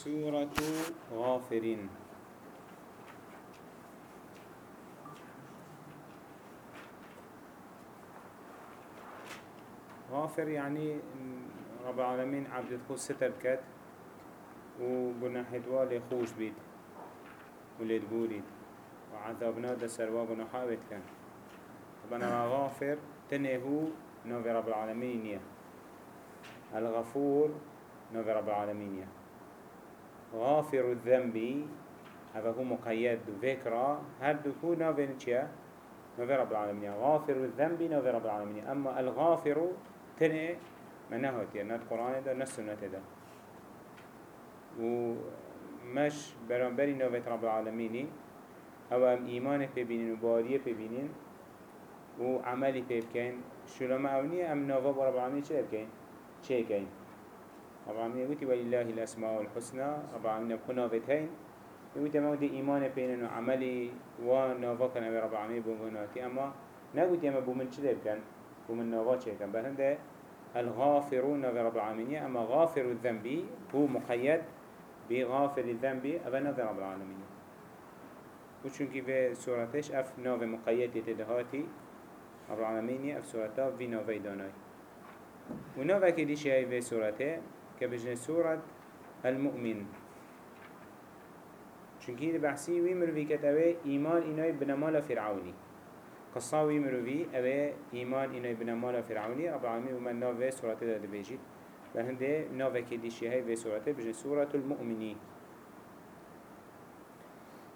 سورة غافرين. غافر يعني رب العالمين عبد الخوش ستر كت وقلنا حدوالي خوش بيت وليد قولي وعذابنا دا سروا بيت كان. طبعا غافر تنهو نوفي رب العالمين الغفور نوفي رب العالمين غافر الذنب هذا هو مقيد ذكرى. هل دكو نوفي نتشيا نوفي رب العالمين. غافر الذنب نوفي رب العالمين. أما الغافر تنه من نهاتي نت قرآن ده نت سنة ده ومش برانبري نوفي رب العالمين. أو أم ایمان پی بینین و باریه پی بینین و عملی پی بکن شلوم اونی أم نوفا برب العالمین چه بکن؟ چه؟ رب العالمین يقولي ولله الأسماء الحسنى رب العالمين بخنا فتين يقولي ما ودي إيمان بيننا وعملي ونوفا كان أبي رب العالمين بمغناتي أما نقولي أما بومن شده بكن بومن نوفا چه كن بل هنده الغافرون في رب العالمين أما غافر الذنب هو مقيد بغافر الذنب أبا نظر رب العالمين وچونكي في سورتش أف نوف مقيد تدهاتي رب العالمين أف سورتا في نوفي داناي ونوفا كديش هاي في سورته كبجن سورة المؤمن. چونكي بحثي وي مروفي كتاوه إيمان إناي بنمال فرعوني قصاوي مروفي أوه إيمان إناي بنمال فرعوني رب العالمين ومن نوفي سورته دا دبيجي فهنده نوفا كديش هاي في سورته بجن سورة المؤمنين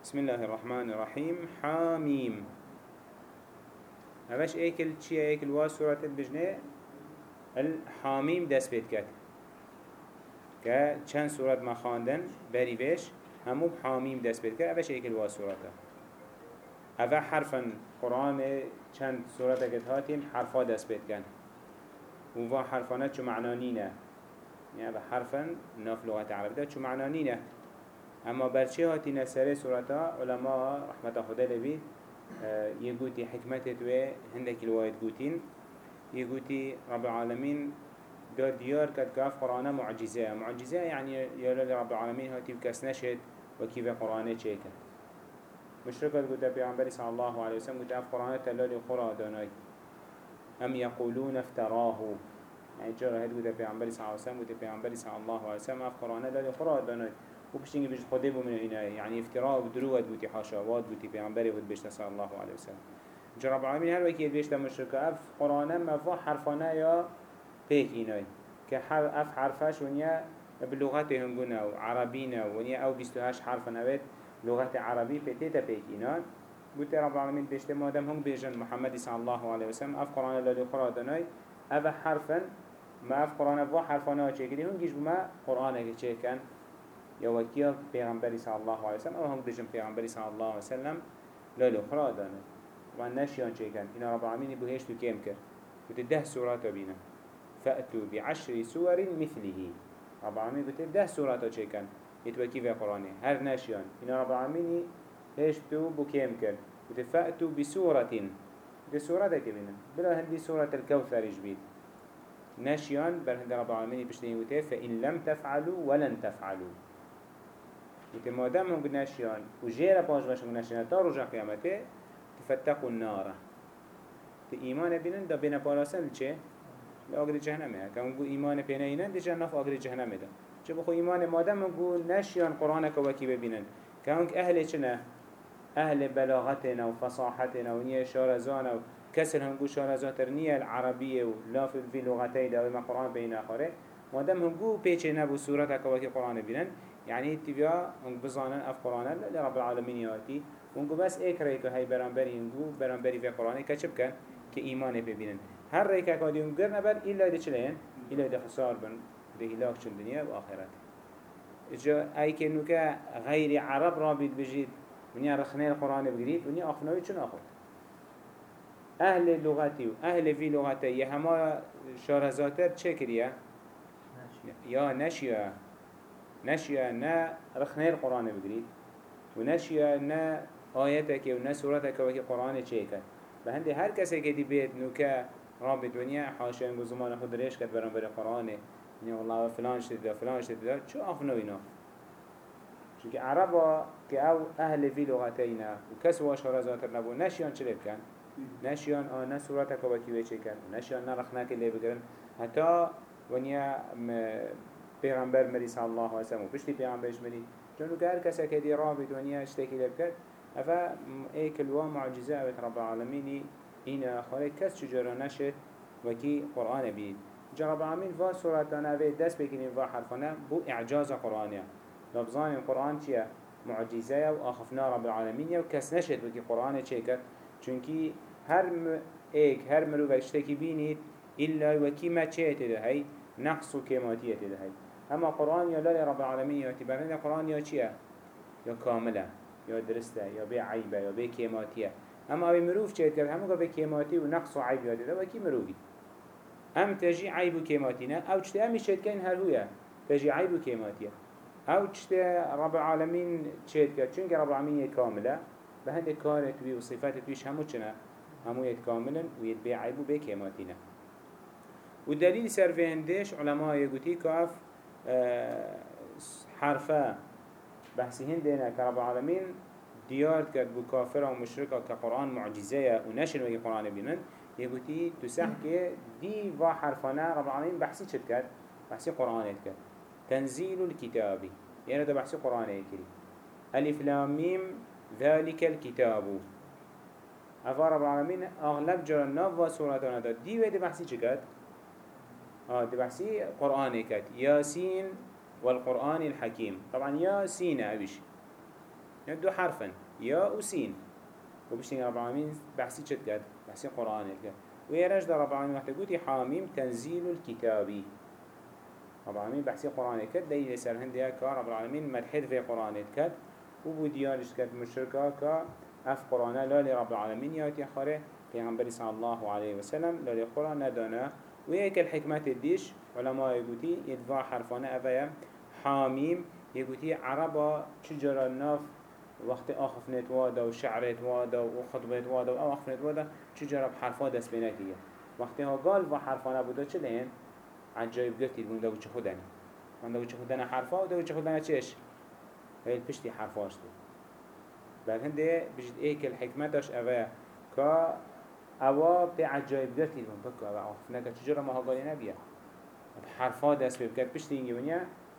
بسم الله الرحمن الرحيم حاميم هفش ايكل چي ايكل وا سورة البجنة الحاميم دست بيت كت که چند صورت ما خواندن؟ بری بش همو حامیم دست بید که اوش ایک الوا ها اوه حرفا قرآن چند صورتا که هاتیم حرفا دست بید کن. و حرفانا چه چو معنانینه یعنی اوه حرفا ناف لغت عربی ده چو معنانینه اما برچه هاتی نسره ها علما رحمت خدا لبی یه گوتی حکمتت و هندک الواید گوتین. یه گوتی رب العالمین داد ديار كد كاف قرآن معجزة. معجزة يعني يا رب العالمين هاتي بكس نشد وكيف قرآن چيكا مشركة قد بيعنبري صلى الله عليه وسلم قد اف قرآن تلالي قرى داناي. أم يقولون افتراه. يعني جارة هاد قد بيعنبري صلى الله عليه وسلم قد بيعنبري صلى الله عليه وسلم اف قرآن تلالي قرى داناي. وبشتنجي بيجد خده بو من هنا يعني افتراء ودروات بوتي حاشاوات بوتي بيعنبري ود بيشتا صلى الله عليه وسلم. جرب العالمين هر وكي بيشتا مشركة اف قرآن مفا حرفانا يا بيك إناي كحر أف حرفاش ونيا بلغتهم قنا وعربينا ونيا أو بيستوهاش حرفا نويت لغة عربي بتيتا بيك إناي قلت رب العالمين بيشتا مادم هم بيجن محمد صلى الله عليه وسلم أف قرآن الذي قرأ دناي أف حرفا ما أف قرآن افا حرفانا چه هم جيش بما قرآن كان یا وکیا پیغمبری صلی الله علیه وسلم أو هم دجم پیغمبری صلی الله علیه وسلم لالو خرا دانه و نشیان چه کن اینا رب العالمین بهش تو کم کرد بوده ده سورات بینه فأتوا بعشر سور مثله. رب العالمین بوده ده سورات چه کن يتوكي في قرآنه هر ناشيان. إن رب العالمين هيش تو بكيم كر وتفأتوا بسورة. دي سورة ده كبيرة بلا هندي سورة الكوثر جبيد ناشيان بل هند رب العالمين بشتين وتي فإن لم تفعلوا ولن تفعلوا. وتي مادام هم نشيان وجيرا باش باش هم نشيان تا رجع قيامته تفتقوا النار. تي إيمان بينن دا بين باراسن چه؟ لأجر جهنمه. كم قو إيمان بينن ينن دي جنة في أجر جهنمه ده. چه بخو إيمان مادام هم قو نشيان قرآنك وكي ببينن كونك أهل چنه أهل بلاغتنا وفصاحتنا ونية شارزانا وكسر هم قو شارزاتر نية العربية ولا في لغتي ده وما قرآن بين آخره. مادام هم قو بيچه نبو سورتك وكي قرآن بينن يعني تبيا هنگ بزانن اف قرآن لرب العالمين ياتي هنگو بس ايك ريكو هاي برانبري هنگو برانبري في قرآن كچب كن كإيمان ببينن هر ريكا كادي هنگر نبر إلا دي چلين إلا دي خسار بن دي هلاك چن دنيا وآخرت إجا أي كنوكا غير عرب رابط بجيد ونيا رخنين القرآن بجريد ونيا أخنوي چن أخد أهل لغتي وأهل في لغتي يهما شارزاتر چه كريا يا نشيا نشيا نا رخنه القرآن بگرید و نشيا نا آياتك و نا سورتك وكي قرآن چيكا بهندي هر که دی بيت نوكا رابط دنیا حاشا انگو زمان خود ریش کد بران بر قرآن. يعني والله فلان شد دا فلان شد دا چو آفنو اینا. چونکه عربا که أو أهل في لغتینا و کس واش رزاتر نبو نشیان چه بکن؟ نشیان آن صورت کبکی ویچه کن؟ و نشیان نرخ نکن لی بگرن حتی ونیا پیغمبر مری صلی الله علیه وسلم. و پشتی پیغمبرش مری. چونو که هر کسی که دی رابط ونیا اشتکی لی بکرد افا ایک الوا معجزه رب العالمینی این آخره کس چجورا نشد وكي قرآن بيد جرب العالمين فا سورة نوي دست بكنين فا حرفنا بو إعجاز قرآنيا لبزان القرآن چيا معجزة وآخفنا رب العالمين وكس نشد وكي قرآن چيكت چونكي هر م... ايك هر مرو وشتكي بينيت إلا وكي ما چيت ده هاي نقص وكيماتية ده هاي أما قرآن يا لا رب العالمين يعتبرنا القرآن يا چيا يا كاملة يا درسته يا بي عيبة يا بي كيماتية أما أبي مروف چيت كرد همو بي كيماتي ونقص وعيب يا ده وكي مروفي هم تجي عيب وكيماتينا أو چته همي چيت كين هر هويا تجي عيب وكيماتيا أو چته رب العالمين چيت كرد چونك رب العالمين كاملة بهند كارت بي وصفات بيش همو چنا همو يت كاملا ويتبيع عيب وبكيماتينا والدليل سر في هندش علماء يقولي كاف آه حرفا بحثي هندنا كرب العالمين ديار كد بو كافر ومشركة كقرآن معجزة ونشر وكي قرآن بينن يقولي تسحك دي فا حرفنا رب العالمين بحثي شد كد بحثي قرآن كد تنزيل الكتاب. يعني ده بحثي قرآن كريم ألف لام ميم ذلك الكتاب. أفا رب العالمين أغلب جرى نوفا سورة دا دي ويدي بحثي شكت آه دي بحثي قرآن كت. ياسين والقرآن الحكيم. طبعا ياسين أبيش. دو حرفا. يا وسين وبشتين رب العالمين بحثي شكت بحثي قرآن كت ويرج رب العالمين وقت قوتي حاميم تنزيل الكتاب. رب العالمين بحثي قرآن كت دي سر هندية كا رب العالمين مدحد في قرآن كت وبو ديانش كت مشركا كا اف قرآن لا لرب العالمين ياتي خاره پیغمبر صلى الله عليه وسلم لا لقرآن ندانا ويك الحكمة الديش علماء يقولي يدفع حرفان أفايا حاميم يقولي عربا شجر الناف وقت آخف نتوادا وشعر نتوادا وخطبة نتوادا أو آخف نتوادا شجر بحرفا دست بيناتيه وقتها قال و حرفانه بودا چه لين عجایب گفتید بون دو چه خودنی؟ من دو چه خودن حرفا و دو چه خودن چش؟ هی پشتی حرفاش دید بل هنده بجد ایک الحکمتش اوه که اوه پی عجایب گفتید بون بکو اوه آخفنه که چجور ما هاگالی نبیه؟ حرفا دست بکرد پشتی اینگه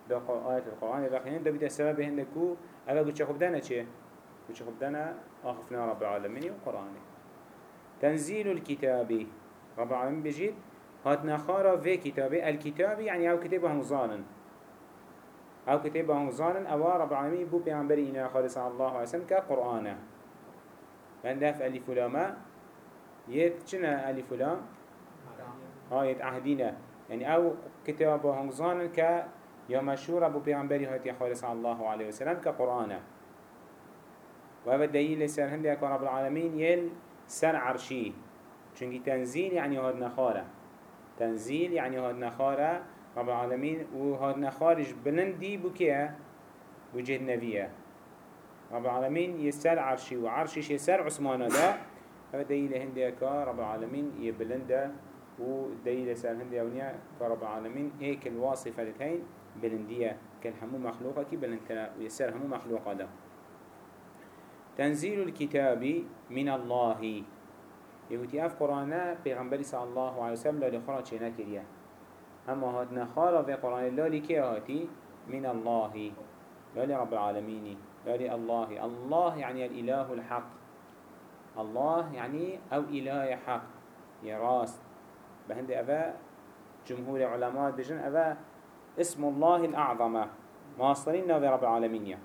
دا آیت القرآن. بخینن دا بیده سبب هنده کو اوه بو چه خودنه چه؟ بو چه خودنه آخفنا رب العالمين وقرآنه. تنزيل الكتاب. رب العالمين بجد هات نخارا في كتابه. الكتاب يعني أو كتاب هم أو كتاب هم أو رب العالمين بو بيعنبري إنا خالص الله عليه وسلم كقرآن فاندف ألف لما يت چنا ألف لام ها يت عهدينا يعني أو كتاب هم ظانن ك يا مشهور ابو بيعنبري هاتي خالص الله عليه وسلم كقرآن وهذا الدليل سر هندي رب العالمين يل سر عرشي چونكي تنزيل يعني هاد نخاره. تنزيل يعني هاد نخاره. رب العالمين وهاد نخارج بلندي بكيه وجه النبيه رب العالمين يسر عرشي وعرشيش يسر عثمانه ده هذا دليل هندي رب العالمين يبلنده ودليل سر هندي اونيا كرب العالمين هيك الواصفة لتين بلندية كالهمو مخلوقة كي بلند ويسر همو مخلوقة ده. تنزيل الكتاب من الله. يقولي آف قرآن پیغمبر صلى الله عليه وسلم لالی خورا چه نکریه؟ اما هاد نخارا في قرآن لالی که هاتی؟ من الله. لالی رب العالمين لالی الله. الله يعني الإله الحق. الله يعني أو إله حق. يراس بهند أبا جمهور علماء بجن أبا اسم الله الأعظم. ماصرين في رب العالمين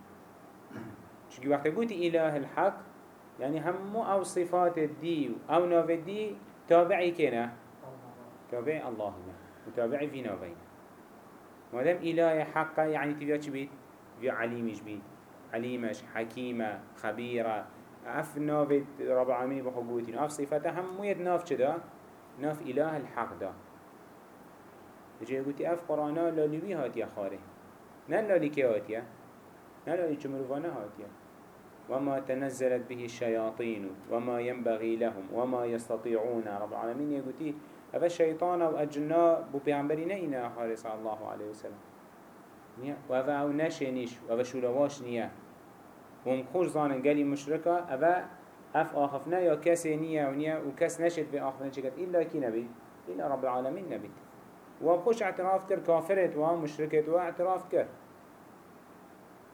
شكي وقت قلت إله الحق يعني همو أو صفات الدي أو نوف الدي تابعي كنا تابعي الله متابعي في نوفين مادام إله حق يعني تبيا چه بيت؟ تبيا عليمش بيت. عليمش حكيمة خبيرة. أف نوف رب العالمين بخبوتين أف صفاته همو يد نوف چدا نوف إله الحق دا. جاي قلت أف قرانا لولوي هاتيا خاري نان لولي كي هاتيا نان لولي چمروفانا هاتيا وما تنزلت به الشياطين وما ينبغي لهم وما يستطيعون رب العالمين يقولي هذا الشيطان أو أجناء بو بيعنبري نئنا صلى الله عليه وسلم. و اوه أو نشینیش و اوه شولواش نیه و هم خوش زانن گلی مشرکا اوه اف آخفنا یا کسی نیه و نیه و کس نشد به آخفنا چکت ایلا کی نبید ایلا رب العالمین نبید و اعتراف کرد کافرت و مشرکت و اعتراف کرد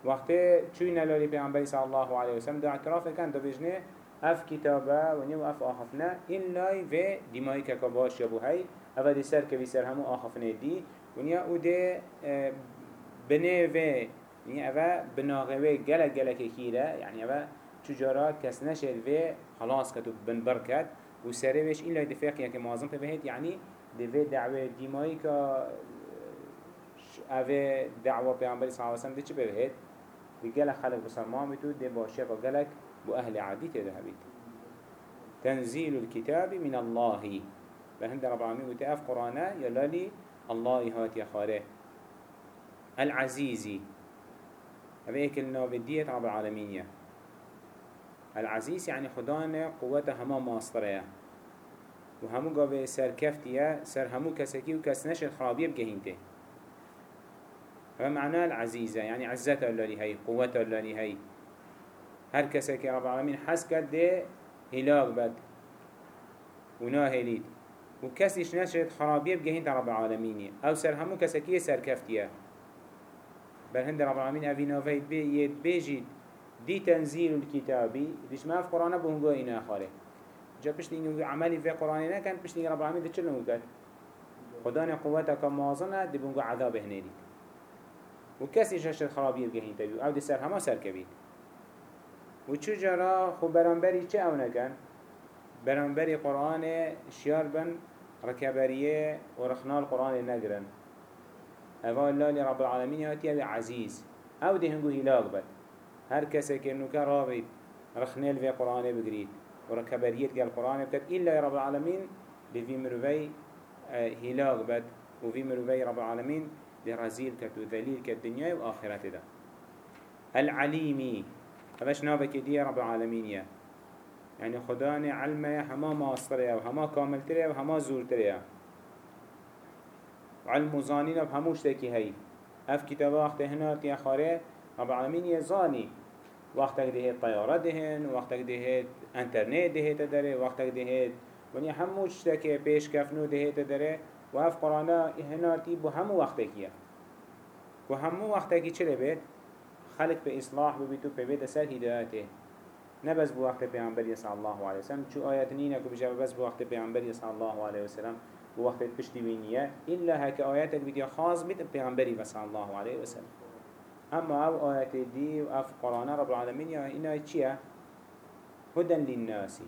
وقتی چوی نلالی پیغمبری صلی الله علیه وسلم دو اعتراف کن دو بجنه اف کتابه و نیو اف آخفنا این لای و دیمایی که باش یا بو هی اوه دی سر که سر همو آخفنه دی. و نیا أو ده بنه و يعني أبا بناغوه جلك جلك كيرا يعني أبا تجارات كس نشر في خلاص كتب بن بركات وسريش إلا دفاق يعني معظم تبهت يعني دفع دعوة ديماي كا أبا دعوة بيعنبري صلى الله عليه وسلم دي چه بهت دي جلك خلق بسلمان بتو دي باشيا وجلك بأهل عادي تذهبت تنزيل الكتاب من الله. بهند رب العالمين وتأف قرآن يلالي الله هات يا خاره. العزيزي هذا هيك النابدية رب العالمين العزيز يعني خدانا قوته هما ماسترية وهمو قابل سر كفتية سر همو كسكي وكس نشد خرابية بجهينته هذا معناه العزيزة يعني عزته اللي هي قوته اللي هي هر كسكي رب العالمين حس كد ده هلاك بد وناهليد وكسيش نشد خرابية بجهينته رب العالمين أو سر همو كسكي سر كفتية بل هند رب العالمين أبي يد بيجيد دي تنزيل الكتابي ديش ما في قرآن بهنگو إنا خاله جا پشتی اینو عملی في قرآن نکن پشتی رب العالمين ده چلو مكت خدان قوتك موازنة دي بهنگو عذاب هنيدي وكسي شاشت خرابي بگهين تبيو أو دي سر هما سر كبيد وچو جرا خو برانبري چه أو نکن برانبري قرآن شيار بن ركبريه ورخنال قرآن نگرن. هوا الله رب العالمين ياتي عزيز أو ده هنگو هلاك بد. هر کسی که نوکه رابید رخنیل في قرآن بگرید. و رکبریت گل قرآن بکد إلا رب العالمين لفي مروي آه، هلاك بد وفي مروي رب العالمين لرزيل كت وذليل كت دنيا وآخرت ده. العليمي هذاش نابك دي رب العالمين يا. يعني خداني علمه هما ماصرية وهما كاملترية وهما زورترية علم زانين بهموش تاكي هاي. اف كتاب وقت هنا تيا خاره رب العالمين يزاني وقتك دهت طيارة دهن وقتك دهت انترنت دهت داره وقتك دهت وني هموش تاكي بيش كفنو دهت داره. وهف قرانا هنا تي بهمو وقتكيه وهمو وقتكي چه بيت خلق به اصلاح ببيتو ببيت سر هدايته نبز بو وقت پیامبری صلی الله علیه وسلم چو آیات نینه که بجا بس بو وقت پیامبری صلی الله علیه وسلم وقت پشتی إلا هک آیات بیدی خاص بید پیغمبری صلی الله علیه و سلم أما أو آیات دی و أف قرآن رب العالمین یا اینا چیه؟ هدن للناسی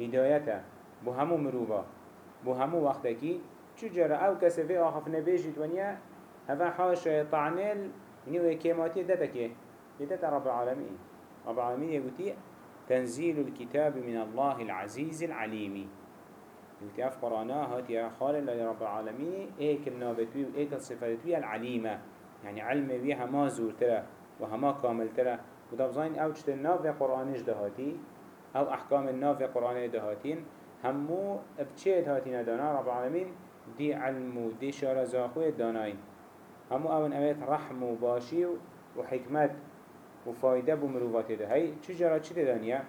هدایتا بو همو مروبا بو همو وقتا کی چجرا أو کسی في آخف نبیجید ونیا هفا حاش طعنل نيو كيماتي دتك دتا رب العالمين. رب العالمين يقول تنزيل الكتاب من الله العزيز العليم. يوتي أف قرانا هات يا خال رب العالمين إيك النابتوي وايك الصفاتوي العليمة. يعني علم بيها ما زور ترى وهما كامل ترى ودفزين أو چت الناف قرآنش دهاتي أو احكام الناف قرآن دهاتين همو ابتشيت هاتين دانا رب العالمين دي علم دي شارزاخوه داناين همو اون اويت رحم وباشي وحكمت وفايدة بمروفات ده. هاي چجرا چه دانيا؟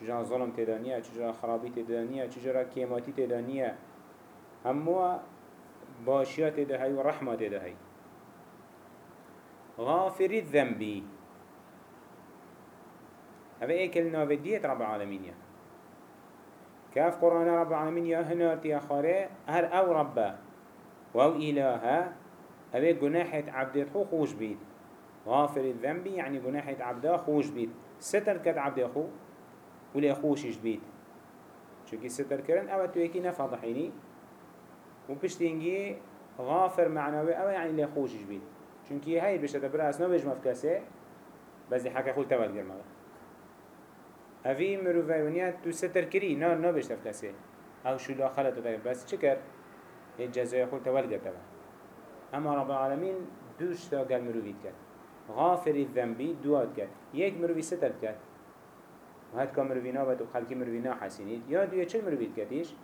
چجرا ظلم تدانیه چجرا خرابی تدانیه چجرا کیماتی تدانیه همو باشیات تدهی و رحمت تدهی غافر الذنبی هذا ايكل نافدية رب العالمين يا. كاف قرآن رب العالمين يا هنارتي يا خاري. هر أو ربه وأو إلهه هذا جناحة عبد خو خوش بيت. غافر الذنب يعني جناحة عبده خوش بيت. ستر كد عبد خو ولی خوشش بید چونکی ستر کرن أو تو یکی نفضحینی و پشتینگی غافر معنوی أو یعنی لی خوشش بید چونکی هاي بشه تبرا اسنا بيج مفكسه بس حكا خول تبال گرمه اوی مروفیونیت تو ستر کری نه نه بيش تفكسه أو لا خلط تبال بس چکر هي جزای خول تبال گرمه اما رب العالمين دوش تا قل مروفيت کرد. غافر الذنبي دوات کرد. یک مروفي ستر کرد. وهاد كان مروينا بد وخلقي مروينا حسينيت يا دوية چل مرويت كتيش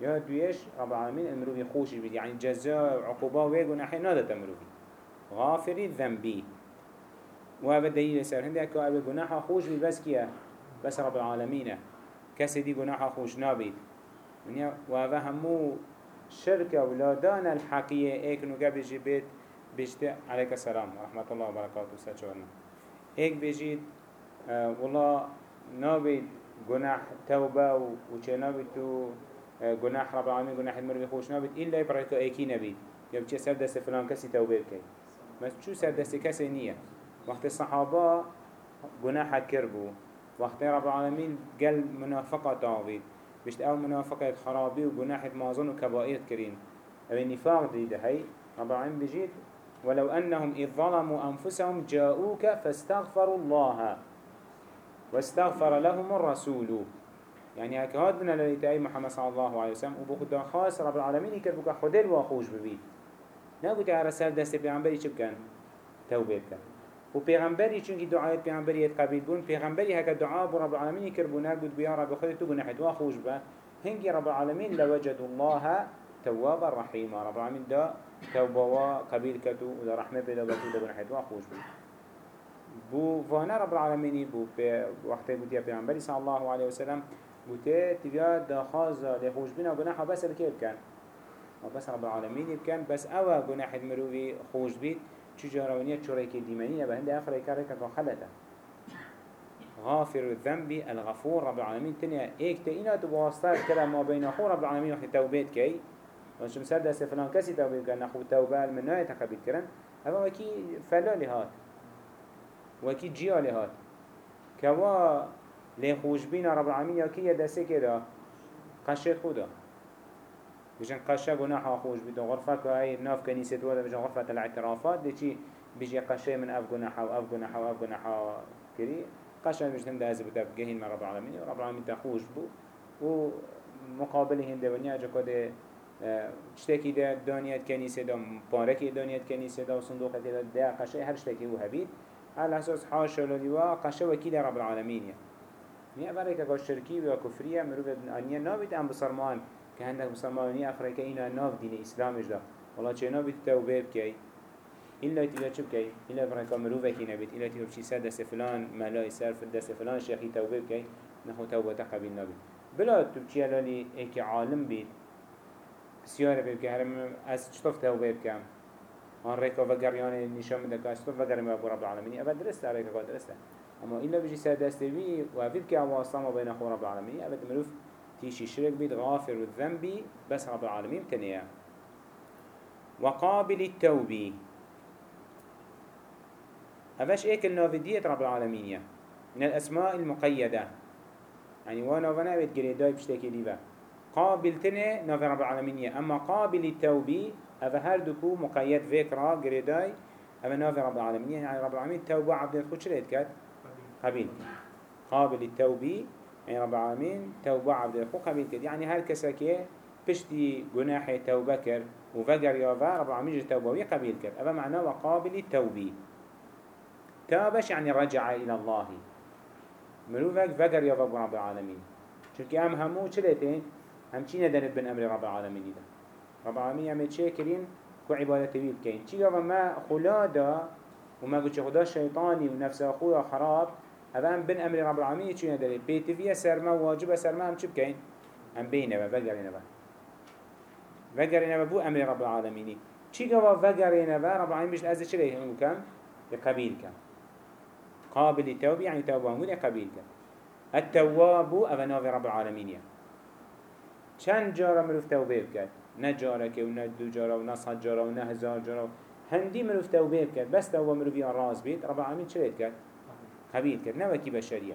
يا دويش رب العالمين المروي خوش بيت يعني جزاء عقوبة ويقو نحي نادة مروي غافر الذنب وهذا دليل سر هندي أكو أبي جناح خوش بس كيا بس رب العالمين كسدي جناح خوش نابيد وهذا همو شركة ولادان الحقيقة ايك نوغا بيجي بيت بيجت عليك السلام ورحمة الله وبركاته ساتشورنا ايك بيجيت آه والله نابيد جناح توبة وچه نابيد تو جناح رب العالمين جناح المروي خوش نابيد إلا يبركو ايكي نبيد يا بچه سر دست فلان كسي توبه بكي بس شو سر دست كسي نية وقت الصحابة جناح كربو وقت رب العالمين قال منافقة تعويد بشت أو منافقة خرابي وجناحة مازن وكبائر كرين أو النفاق دي ده هاي رب العالمين بجيت ولو أنهم إذ ظلموا أنفسهم جاءوك فاستغفروا الله واستغفر لهم الرسول. يعني هكذا من لليتاي محمد صلى الله عليه وسلم وبخدا خاص رب العالمين يكتبك خدل وخوش ببيت نقول تعالى رسال دست پیغمبری چه بکن؟ توبه بکن. و پیغمبری چونکی دعایت پیغمبری قبیل بون پیغمبری هکا دعا بو رب العالمین کربو نگود بیا رب خود تو گناحت و خوش با هنگی رب العالمین لوجد الله توابا رحیما رب العالمین دا توبه و قبیل کتو و دا رحمه پیدا بکو دا گناحت و خوش بو. بو فانا رب العالمين بو. وقت بوديا پیغمبری صلى الله عليه وسلم بوته تبيا دا خازا لخوش بنا گناحا بس الكيب كان بس رب العالمين يبكن بس أوا جناح المروي خوش بيت چجارا ونيا چوريك ديمانية بهند آخر كارك خلته غافر الذنب الغفور. رب العالمين تنيا ايك تينا تبواسطة كلا ما بين أخو رب العالمين وحي توبيت كي وانشم سر دست فلان كسي توبيت كان أخو توبة المناية تقبيت كرن هذا وكي فلا لهات وكي جيا لهات كوا لخوش بين رب العالمين يكي يدسي كده قشت خودا بيجن قشة جناح خوش بيدو غرفة كاي ناف كنيسة ولا بيجن غرفة الاعترافات دي چي بيجي قشة من أف جناح وأف جناح وأف جناح كري قشة بيجن ده زبطة بجهين من رب العالمين ورب العالمين تخوش بو ومقابله هنده ونيا جا كده شتكي ده دانيات كنيسة ده باركي دانيات كنيسة ده وصندوق ده ده قشة هر شتكي هو هبيد على أساس حاشا لديوا قشة وكيل رب العالمين يعني أبرك كاش شركي وكفرية مروفة أنيا نابد أم بصرمان که هندک مسلمانی افریقا اینا ناف دین اسلامش دا. والله چه نابید توبه بکی. إلا تيجا شو بكي إلا فرنكا مروفة كي نبيت إلا تيجا بشي سادة فلان ملاي سر في الدست فلان شيخي توبه بكي نحو توبة قبيل نبيت بلا تبكي لالي إيك عالم بيت بسيارة بكي هرم أس شطف توبه بكام آن ريكا وقريان نشام دكا شطف وقريان أبو رب العالمين أبد درسته ريكا قد درسته. أما إلا بجي سادة بي وفيد كي أواصل ما بين أخو رب العالمين أبد مروف تيشي شرك بيت غافر الذنب بس رب العالمين تنيا وقابل التوبي هفاش إيك النافدية رب العالمين من الأسماء المقيدة. يعني وأنا وأنا بيت قريداي بشتاكي ديبا. قابل تنه ناف رب العالمين أما قابل التوبي هذا هردكو مقيد فكرة قريداي أما ناف رب العالمين يعني رب العالمين توبة عبد الخوش شريت كات؟ قابل قابل التوبي يعني رب العالمين توبة عبد الخو قبيل يعني هر كساكي بشتي جناح توبة كر وفجر يافا رب العالمين توبة ويقبيل كر هذا معناه وقابل التوبة تابش يعني رجع إلى الله. مروفك فجر يافا رب العالمين چونك هم همو چلتين هم چي ندنت بن أمر رب العالمين ده رب العالمين يعمل چه كرين كو عبادة بيل كين چي ما خلادا وما قلت خدا شيطاني ونفس أخويا خراب اوان بن أمر رب العالمين چونه داره بيتفيا سرما واجب سرما هم چه بكين هم بينه و وگرينه و وگرينه و بو أمر رب العالمين چی گوا وگرينه و رب العالمين بيش از چه هم كم يقبيل كم قابل يعني توبه هم يقبيل كم التواب اواناف رب العالمين چند جارا مروف توبه بكت نه جارا که و نه دو جارا و جارا و نه هزار جارا. هندی مروف توبه بكت بس توبه مروفی راز بید. رب العالمين چه کرد قبیل کرد نه وکی بشریه.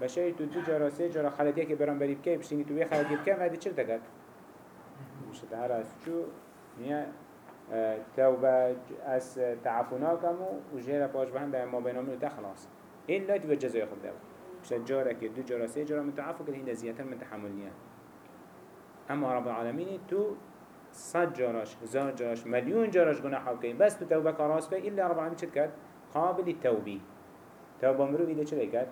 بشری تو دو جارا سه جارا خلطیه که برام بری بکی بشتینی تو بی خلطی بکی و چل تکد مشت هر از چو نیا توبه از تعفونا کمو و جهر پاش بهم به ما بینامون تخلاص این لا تبقى جزای خود دو مشت جارا که دو جارا سه جارا متعفو که هنده زیادتر من تحمل نیا اما رب العالمین تو صد جاراش هزار جاراش مليون جاراش گناه حوكي بس تو توبه كراس بي إلا رب العالمين چد كد قابل التوبي توبه مروفی ده چه کرد؟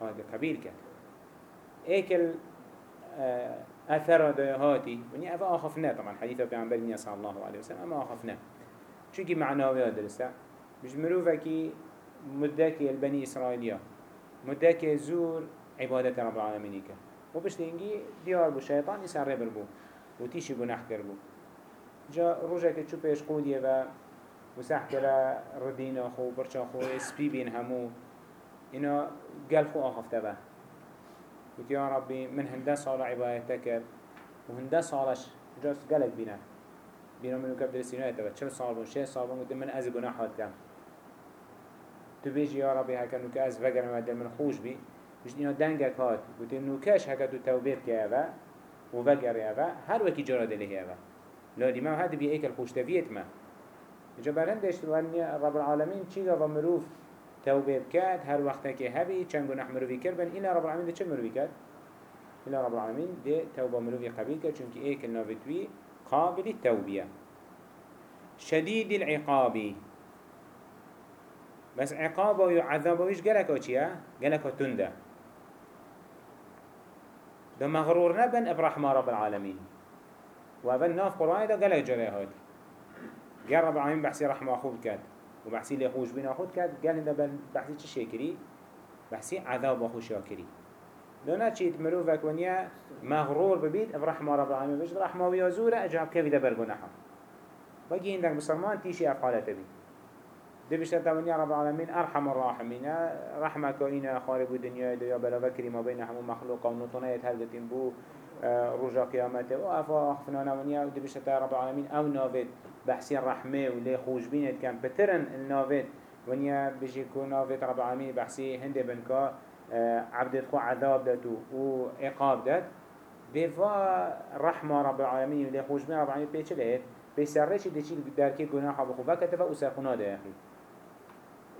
آه ده قبیل کرد ایکل أثر ده هاتی ونی أفا آخفنا طبعا. حديث پیغمبر نیا صلی الله عليه وسلم أما آخفنا چونکی معناوی درسته بج مروفة کی مدك البني إسرائيلية. مدك زور عبادة رب العالمين كه. و بشتينجي ديار بو شيطان يسر ربر بو و تيشي گناح كر بو. جا روجه که چو پیش قودیه و وسح کرا ردین خو برچا خو سپی بین همو اینا گل خو آخفته با قلت يا ربي من هنده صالة عبادتك وهنده صالش جاست قلق بينا بينا منو كبدر السيناء تبا چل صال بون شه صال بون قلت من از گناحات كم تو بيجي يا ربي هكا نوك از وگر مدل من خوش بي مش اینا دنگك هات قلت نوكاش هكا تو توبيت كيابا ووگر يابا هر وكي جرى دليه يابا لا دي ما هاد بي ايك الخوش تفيت ما جا برندش رب العالمين چيغا ومروف توبه بكات هر وقت که هبی چند گناه مروی کرد بن اینا رب العالمین ده چه مروی کرد؟ اینا رب العالمین ده توبه مروی قبیل کرد چونکه ایک النافتوی قابل التوبیه شدید العقابی. بس عقابه و عذابه گلکا چیه؟ گلکا تنده. ده مغرور نبن ابرحمه رب العالمين وابن ناف قرآن ده قلق جريه هاد قال رب العالمين بحسي رحمه أخوه كاد وبحثي اللي خوش بين أخوت كات قال هذا بحثي چه شكري بحثي عذاب أخو شاكري. دونا چيت مروفك ونيا مغرور ببيت برحمة رب العالمين بجد رحمة ويازورة أجاب كيف ده برغنحا بقي عندك مسلمان تيشي أفعالته بي. دي بشتر ونيا رب العالمين أرحم الراحمين رحمة كائنة خارب الدنيا يا بلا فكري ما بين همو مخلوق ونطنية يتهلقتين بو رجا قيامته وأفا أخفنانا ونيا ودي بشتر رب العالمين أو نافد بحثي الرحمة ولي خوش بينت كان بترن النافت ونيا بيجي كو نافت رب العالمين بحثي هندي بنكا آه، عبد خو عذاب داتو و دات بفا رحمة رب العالمين ولي خوش بين رب العالمين بيش لهت بيسرش دي چيل دركي گناح بخو. فكتفا وسرخنا ده يا أخي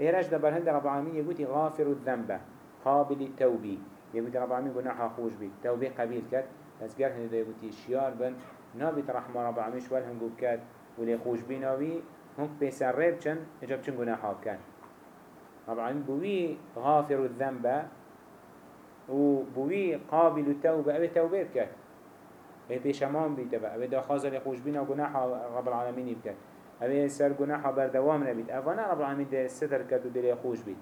إيراج دبر هند رب العالمين يقولي غافر الذنب قابل التوبي يقولي رب العالمين گناح خوش بي قبيل كات بس قال هند يقولي شيار بن نابت رحمة رب العالمين شوال هنگوب كات ولي خوش بيناوي هم بيسر ريب چن اجاب چن گناحا كان طبعا بوي غافر الذنب و بوي قابل التوبة أبي توبة بكت أبي بيشمان بيتبا أبي داخازة لخوش بينا گناحا رب العالمين بكت أبي سر گناحا بردوام نبيت أفانا رب العالمين ده ستر كت و دلي خوش بيت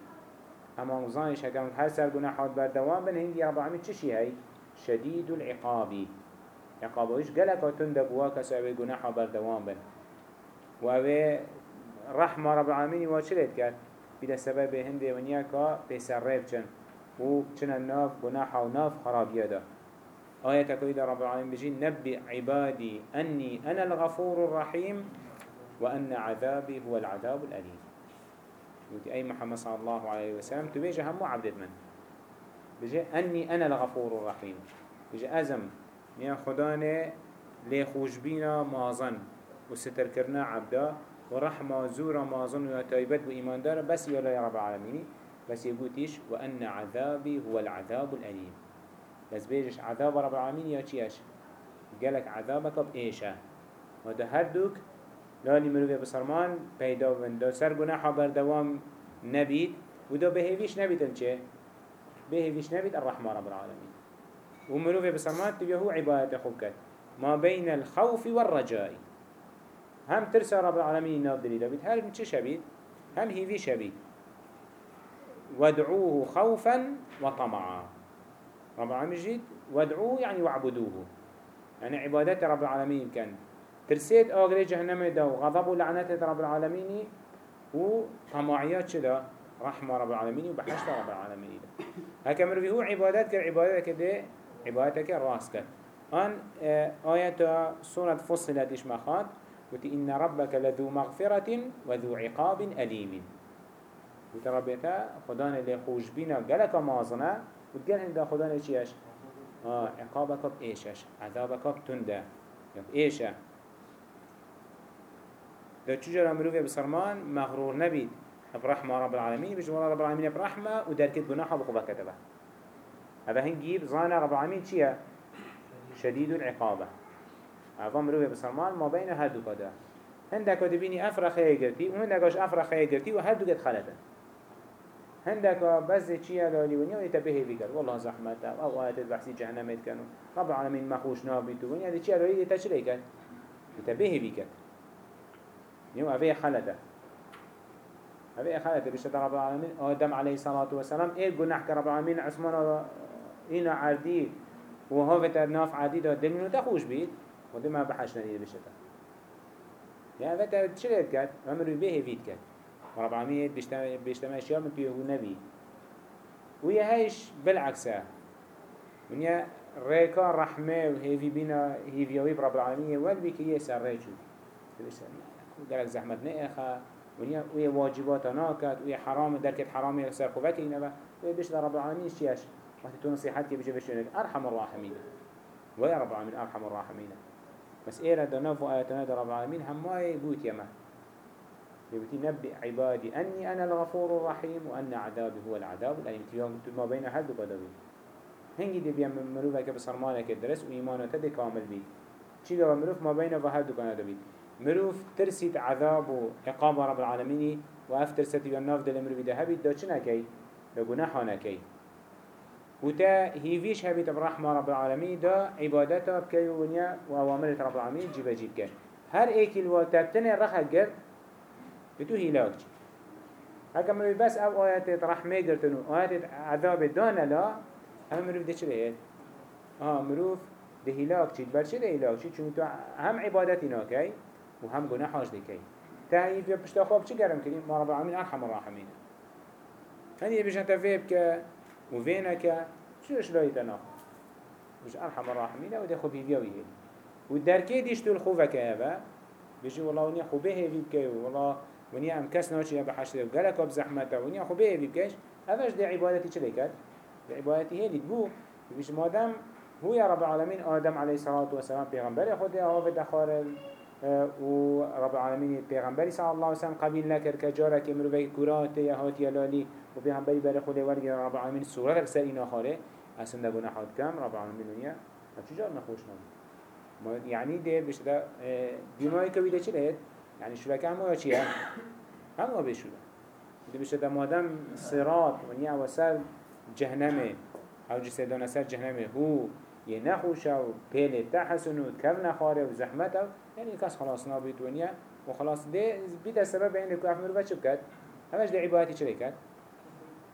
أما مزانش هكذا هر سر گناحا بردوام بن هندي رب العالمين چشي هاي شديد العقاب. عقابوش قلقا تندبوا كسو أبي گناحا بردوام بن. و اوه رحمه رب العالمين واجلت کرد؟ بيدا سبب هنده پیسر ریب چن. و چن الناف گناح و ناف خرابیه ده آية كويدة رب العالمين بجي نبئ عبادي أني أنا الغفور الرحيم وأن عذابي هو العذاب الأليم أي محمد صلى الله عليه وسلم تبيجي هم عبدت من. بجي أني أنا الغفور الرحيم. بجي أزم. يا خداني لي خوشبينا مازن. وستر كرنا عبدا. ورحمة زورا مازن وتايبت وإيمان دار بس يلا يا رب العالمين. بس يقوليش وأن عذابي هو العذاب الأليم. بس بيجش عذاب رب العالمين يا چيش قالك عذابك بإيشا وده هردوك. لاني مروفي بسرمان پیدا من دو سر گناحا بردوام نبيد وده بهيويش نبيد الچه بهيويش نبيد الرحمة رب العالمين. ومروفي بسرمان تبيه هو عبادة خوكت ما بين الخوف والرجاء. هم ترسى رب العالمين ناف دليل بيت. هل چه شبيد هم هيفي شبيد وادعوه خوفا وطمعا. رب العالمين جيد وادعوه يعني وعبدوه يعني عبادات رب العالمين كان. ترسيت آغري جهنم دا وغضب ولعنات رب العالمين. وطمعيات شدا. رحمة رب العالمين وبحشت رب العالمين. هكا مروي هو عبادات كر عبادات كده عبادتك راس كر آن آه، آيات سورة فصلت إيش مخات وتي إن ربك لذو مغفرة وذو عقاب أليم. وتي ربيتا خدانا اللي خوش بينا قلق مازنا وتقال عند خدانا چيش آه عقابك بإيشش عذابك بتندا بإيشا ده تجرى مروفي بسرمان مغرور نبيد برحمة رب العالمين بجمال رب العالمين برحمة ودركت جناحه بخبا كتبه هذا هنجيب زانا رب العالمين چيه شديد العقابة. اوه مروه بسلمان ما بين هر دو کده هندک دبینی افرخه گرتی و هندکاش افرخه گرتی و هر دو گت خلطة. هندك بس چيا لالي ونيا ويتبهي بيكر والله زحمته أو آيات البحثي جهنم كانوا رب العالمين مخوش نابي تو ونيا دي چيا لالي تشري كان يتبهي بيكر نيو أفي خلده أفي خلده بشتى رب العالمين. آدم عليه الصلاة والسلام إيه حكى رب العالمين؟ عثمان إنا عردي وهو ناف عدي دا دلنو تخوش بيت ودي ما بحش نديد بشتى يعني فتا تشريت كات عمرو بيه فيت كات رب العالمين بيشتمع اشياء من بيه نبي. ويا هايش بالعكسه ونيا ريكا رحمة وهيفي بينا هيفيوي رب العالمين وقلبي كي يسر ريجو. قالك زحمت نئخا ونيا ويا واجبات ناكت ويا حرام دركت حرام يسر خوبك إنما ويا بيش رب العالمين شياش وقت تو نصيحتك بيجي بشينك أرحم الراحمين ويا رب العالمين أرحم الراحمين بس إيرا دناف وآياتنا رب العالمين هماي بوت يما يبتي نبئ عبادي أني أنا الغفور الرحيم وأن عذابي هو العذاب. الأليم تيوم ما بين هل بدوي هنگی دی بیم مروفه که بسرمانه که درست و ایمانو تده کامل بید چی گوه مروف ما و هر دکانه دو بید مروف ترسید عذاب و رب العالمینی و اف ترسید و ناف دل مروفی ده هبید دا چه؟ دا گناحا نکی و تا هیویش هبید برحمه رب العالمین دا عبادتا بکی و ونیا و اوامرت رب العالمین جیب جیب کن هر ایکی الواتبتن رخه گرد بتو چی هكا مروف بس أو آيات رحمه قرتنو آيات عذاب دانا لا هم مروف ده چه؟ آه مروف ده هلاك چید بر چه ده هلاك چید؟ چون تو هم عبادتی ناکی و هم گناه حاج دکی تعیف یا پشتا خواب چی گرم کنیم؟ ما رب العالمین ارحم الراحمین هنی بشن تفیب که و وینه که چوش لایی تناخ مش ارحم الراحمین و ده خوبی بیاوی هید و درکی دیش تو الخوفه که هبه بيجي والله ونيا خوبه هيفي بكي والله ونيا ام كس نوشي بحشر وقالك بزحمته ونيا خوبه هيفي بكيش هذاش دي عبادتي چلي كد بعبادته هي بو بيش مادام هو يا رب العالمين آدم عليه الصلاة والسلام پیغمبر خود هاو دخار و رب العالمين پیغمبر صلى الله عليه وسلم قبيل نكر كجارة كمرو بي كرات يهات يلالي و پیغمبری بر خود ورگی رب العالمين سورة اكسر اینا خاره. أصلا ده گناحات کم رب العالمين ونیا چجار نخوش نبود؟ يعني ده بيش ده ديماي كويده چه لهت يعني شركة همو يا چيه همو بيشوده ده بيش ده مادام صراط ونیا وسل جهنمه. أو جسدان سر جهنمه. هو. یه نخوشه و پیل تحسن و کم نخاره و زحمت أو یعنی کس خلاص نابید ونیا و خلاص ده بید سبب اینه که افمرو بچه بکد؟ همش ده عبادتی چلی کد؟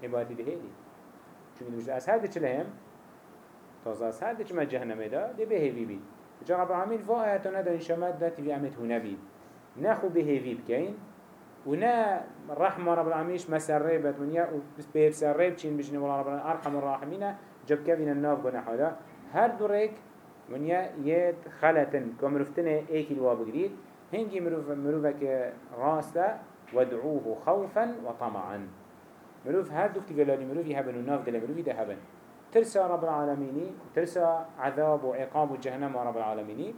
عبادتی ده هیدی چون دوشت از هر ده چله هم تازه از هر ده چما جهنمه ده ده به هیوی بید. جا رب العالمین فا آیتونه ده انشامت ده تیوی عمد هونه بید. نخو به هیوی بکین ونا رحمة رب العالمين مسرّي بتونيا وبيب سرّي بتشين بجنة. والله رب العالمين أرحم الراحمين جب كفين الناف قنا حدا هر دوريك ونيا يد خلتن. كمرفتنا ايك الواب جديد هنجي مروف مروفك راستا ودعوه خوفا وطمعا. مروف هر دوكتي قلالي مروف يهبن الناف قلالي مروف يدهبن ترسى رب العالمين ترسى عذاب وعقاب جهنم رب العالمين.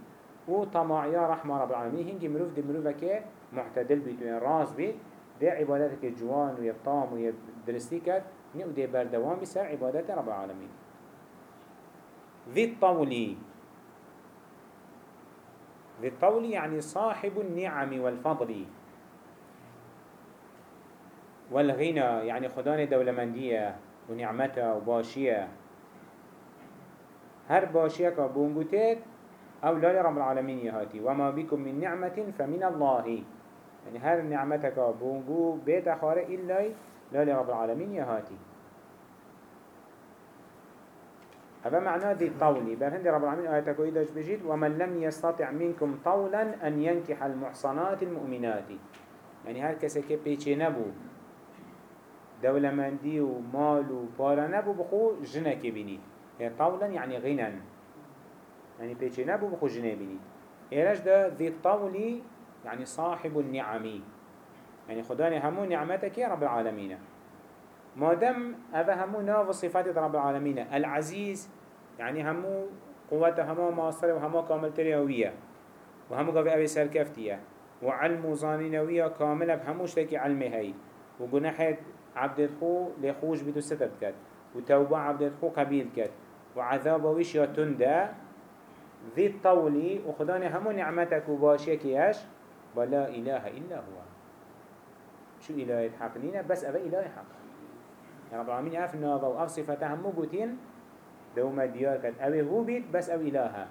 وطمع يا رحمة رب العالمين. هنجي مروف دي مروفك معتدل بيت راس بيت. دي عبادتك جوان ويطام ويدرستي كات نيو دي بردوام بسر عبادات رب العالمين. ذي الطول ذي الطول يعني صاحب النعم والفضل والغنى يعني خدان دولمندية ونعمته وباشية هر باشية كبونغوتيت أو لا رب العالمين يهاتي وما بكم من نعمة فمن الله يعني هر نعمتك بونجو بيت خارق إلا لا لرب العالمين يهاتي هذا معنى ذي طولي بل هندي رب العالمين آياتك وإذا بجيت ومن لم يستطع منكم طولا أن ينكح المحصنات المؤمنات. يعني كسي كي بيچي نبو دولة مندي ومال وبارا نبو بخو جنك بني يعني طولا يعني غنى يعني بيچي نبو بخو جنة بني إيراج ده ذي طولي يعني صاحب النعم يعني خداني همو نعمتك يا رب العالمين ما دام أبا همو ناف صفات رب العالمين. العزيز يعني همو قوته همو ماصر وهمو كامل تريوية وهمو قوي أبي سركفتية وعلم ظانينوية كاملة بهموش تكي علمي هاي وقناحة عبد الخو لخوش بدو ستر كد وتوبة عبد الخو قبيل كد وعذاب ويش يتنده ذي الطولي وخداني همو نعمتك وباشيك ياش ولا إله إلا هو. شو إله حق لنا بس أبا إله حق رب العالمين أف ناظر وأف صفتها مبوتين. دوما ديار كان أبي هو بيت بس أو إله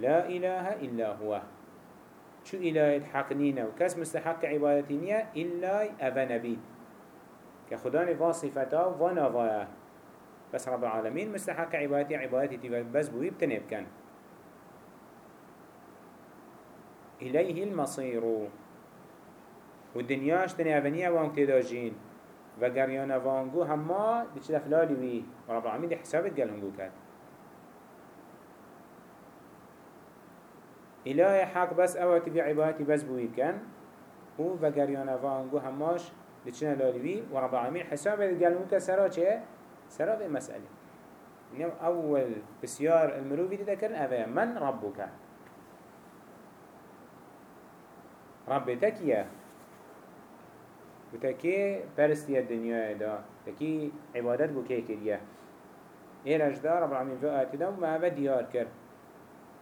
لا إله إلا هو. شو إله الحق نينا وكس مستحق عبادتي نية؟ إلا أبا نبي كخدان فاصفتا ونظايا بس رب العالمين مستحق عبادتي عبادتي بس بوي بتنب كان. إليه المصير. والدنياش تنيا بنيا وانك تداجين. وقريانا وانقو هما بيش لفلالي وي ورب العالمين دي حسابت قال هنقو كات إله حق بس أواتي في عبادتي بس بوي كان هو وقريانا وانقو هماش بيشنا لالي وي ورب العالمين حسابت قال هنقو سرا چه؟ سرا في مسألة إنه أول بسيار المروفي تذكرن أبا من ربك ربتك يا وتكي برستي الدنيا دا تكي عبادت بو كي كريا إيرج دا رب العالمين في آيات دا وما أبا ديار كر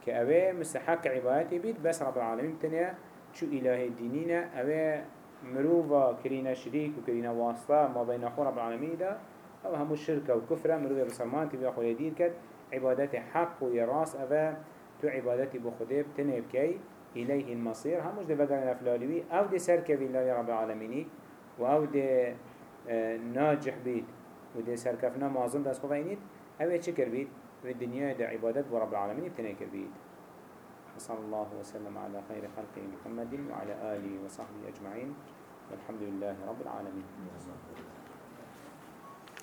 كأبا مستحق عبادتي بيت بس رب العالمين تنيا شو إله الدينين أبا مروفا كرينا شريك وكرينا واسطة ما بين أخو رب العالمين دا أو همو الشركة وكفرة مروفا بسلمان تبقى أخو يدير كد عبادتي حق ويراس أبا تو عبادتي بخده بتنيا بكي إليه المصير هموش دي بقى نفلالوي أو دي سركة بالله رب العالمين و آو ده آه، ناجح بيت و ده سركفنا معظم دست خفاينيت أو چه كر بيت و الدنيا ده عبادت و رب العالمين بتنكر بيت صلى الله وسلم على خير خلقه محمد وعلى آله وصحبه أجمعين والحمد لله رب العالمين